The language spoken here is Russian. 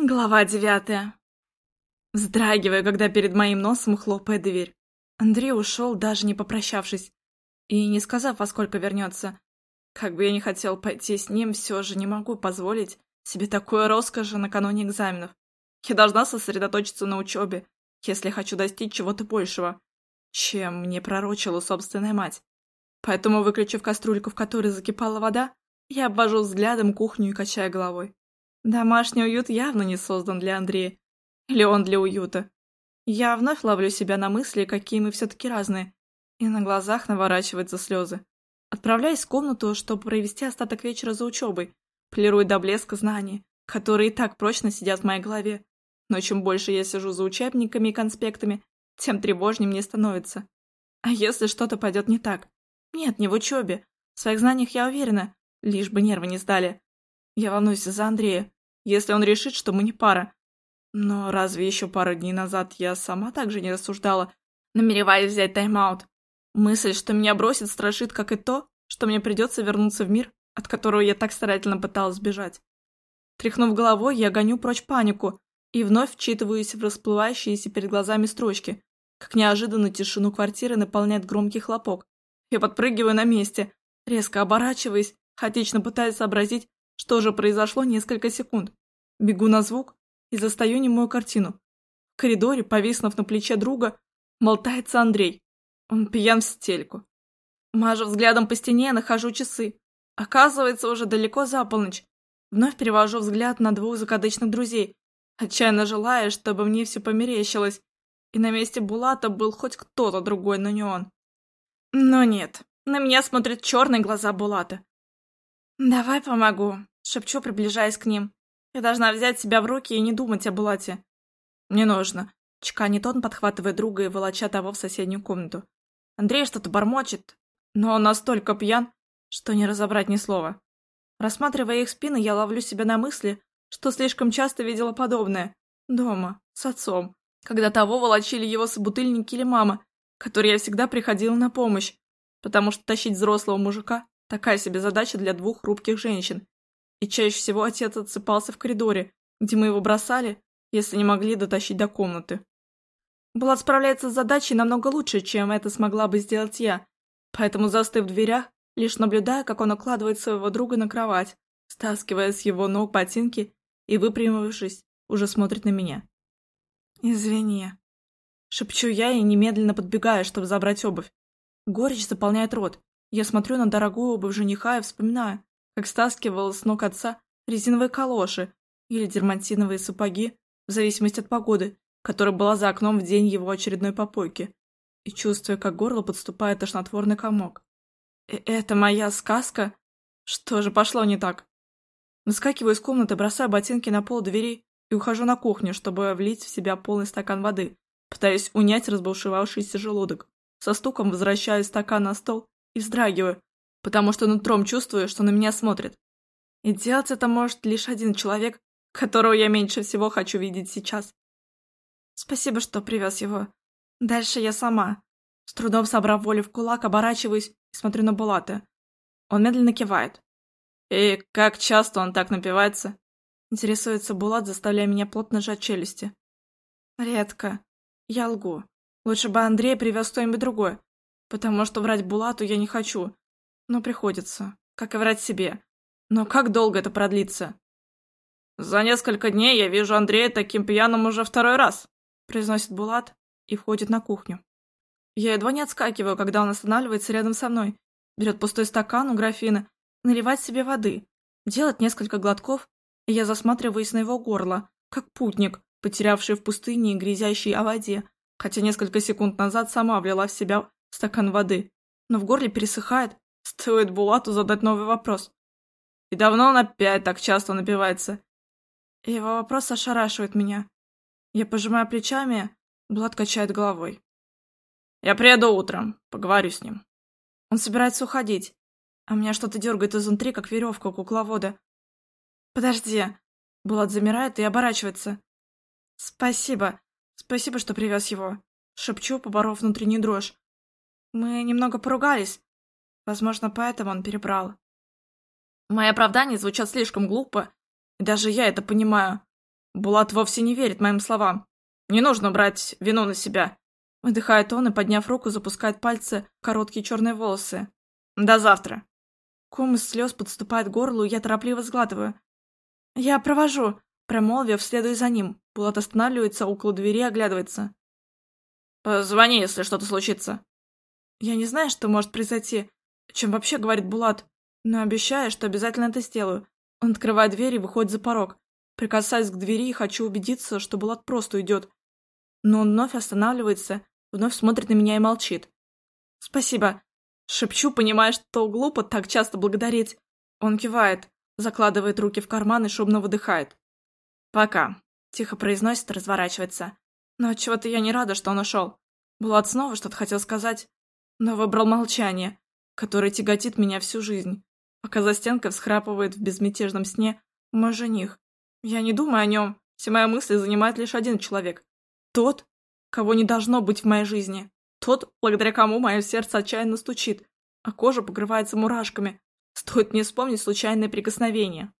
Глава девятая. Вздрагиваю, когда перед моим носом хлопает дверь. Андрей ушел, даже не попрощавшись. И не сказав, во сколько вернется. Как бы я ни хотел пойти с ним, все же не могу позволить себе такое роскоши накануне экзаменов. Я должна сосредоточиться на учебе, если хочу достичь чего-то большего, чем мне пророчила собственная мать. Поэтому, выключив кастрюльку, в которой закипала вода, я обвожу взглядом кухню и качаю головой. Домашний уют явно не создан для Андрея. Или он для уюта. Я вновь ловлю себя на мысли, какие мы все-таки разные. И на глазах наворачиваются слезы. Отправляюсь в комнату, чтобы провести остаток вечера за учебой, полируя до блеска знания, которые и так прочно сидят в моей голове. Но чем больше я сижу за учебниками и конспектами, тем тревожнее мне становится. А если что-то пойдет не так? Нет, не в учебе. В своих знаниях я уверена, лишь бы нервы не сдали. Я волнуюсь за Андрея, если он решит, что мы не пара. Но разве еще пару дней назад я сама так же не рассуждала, намереваясь взять тайм-аут? Мысль, что меня бросит, страшит, как и то, что мне придется вернуться в мир, от которого я так старательно пыталась сбежать. Тряхнув головой, я гоню прочь панику и вновь вчитываюсь в расплывающиеся перед глазами строчки, как неожиданно тишину квартиры наполняет громкий хлопок. Я подпрыгиваю на месте, резко оборачиваясь, хаотично пытаясь сообразить, что же произошло несколько секунд? Бегу на звук и застаю немую картину. В коридоре, повиснув на плече друга, болтается Андрей. Он пьян в стельку. Мажу взглядом по стене, нахожу часы. Оказывается, уже далеко за полночь. Вновь перевожу взгляд на двух закадычных друзей, отчаянно желая, чтобы мне все померещилось, и на месте Булата был хоть кто-то другой, но не он. Но нет, на меня смотрят черные глаза Булата. «Давай помогу», — шепчу, приближаясь к ним. «Я должна взять себя в руки и не думать о Булате». «Не нужно», — чеканит он, подхватывая друга и волоча того в соседнюю комнату. Андрей что-то бормочет, но он настолько пьян, что не разобрать ни слова. Рассматривая их спины, я ловлю себя на мысли, что слишком часто видела подобное. Дома, с отцом, когда того волочили его собутыльники или мама, которой я всегда приходила на помощь, потому что тащить взрослого мужика Такая себе задача для двух хрупких женщин. И чаще всего отец отсыпался в коридоре, где мы его бросали, если не могли дотащить до комнаты. Булат справляется с задачей намного лучше, чем это смогла бы сделать я, поэтому, застыв в дверях, лишь наблюдая, как он укладывает своего друга на кровать, стаскивая с его ног ботинки и, выпрямившись, уже смотрит на меня. «Извини», — шепчу я и немедленно подбегаю, чтобы забрать обувь. Горечь заполняет рот, я смотрю на дорогую обувь жениха и вспоминаю, как стаскивал с ног отца резиновые калоши или дермантиновые сапоги, в зависимости от погоды, которая была за окном в день его очередной попойки, и чувствуя, как горло подступает тошнотворный комок. «Э, это моя сказка? Что же пошло не так? Наскакиваю из комнаты, бросаю ботинки на пол двери и ухожу на кухню, чтобы влить в себя полный стакан воды, пытаясь унять разбушевавшийся желудок. Со стуком возвращаю стакан на стол и вздрагиваю, потому что нутром чувствую, что на меня смотрит. И делать это может лишь один человек, которого я меньше всего хочу видеть сейчас. Спасибо, что привез его. Дальше я сама. С трудом собрав волю в кулак, оборачиваюсь и смотрю на Булата. Он медленно кивает. «И как часто он так напивается?» Интересуется Булат, заставляя меня плотно сжать челюсти. «Редко. Я лгу. Лучше бы Андрей привез что-нибудь другое потому что врать Булату я не хочу. Но приходится, как и врать себе. Но как долго это продлится? «За несколько дней я вижу Андрея таким пьяным уже второй раз», произносит Булат и входит на кухню. Я едва не отскакиваю, когда он останавливается рядом со мной, берет пустой стакан у графина, наливает себе воды, делает несколько глотков, и я засматриваюсь на его горло, как путник, потерявший в пустыне и грязящий о воде, хотя несколько секунд назад сама влила в себя стакан воды, но в горле пересыхает, стоит Булату задать новый вопрос. И давно он опять так часто напивается? Его вопрос ошарашивает меня. Я пожимаю плечами, Булат качает головой. Я приеду утром, поговорю с ним. Он собирается уходить, а меня что-то дергает изнутри, как веревка у кукловода. Подожди. Булат замирает и оборачивается. Спасибо. Спасибо, что привез его. Шепчу, поборов внутреннюю дрожь. Мы немного поругались. Возможно, поэтому он перебрал. Мои оправдания звучат слишком глупо, и даже я это понимаю. Булат вовсе не верит моим словам. Не нужно брать вину на себя. Выдыхает он и, подняв руку, запускает пальцы в короткие черные волосы. До завтра. Ком из слез подступает к горлу, и я торопливо сглатываю. Я провожу. Промолвив, следуя за ним. Булат останавливается около двери и оглядывается. «Звони, если что-то случится». Я не знаю, что может произойти, чем вообще говорит Булат, но обещаю, что обязательно это сделаю. Он открывает дверь и выходит за порог. Прикасаюсь к двери хочу убедиться, что Булат просто уйдет. Но он вновь останавливается, вновь смотрит на меня и молчит. «Спасибо». Шепчу, понимая, что глупо так часто благодарить. Он кивает, закладывает руки в карман и шумно выдыхает. «Пока», — тихо произносит разворачивается. Но отчего-то я не рада, что он ушел. Булат снова что-то хотел сказать, но выбрал молчание, которое тяготит меня всю жизнь, пока за стенкой всхрапывает в безмятежном сне мой жених. Я не думаю о нем, все мои мысли занимает лишь один человек. Тот, кого не должно быть в моей жизни. Тот, благодаря кому мое сердце отчаянно стучит, а кожа покрывается мурашками. Стоит мне вспомнить случайное прикосновение.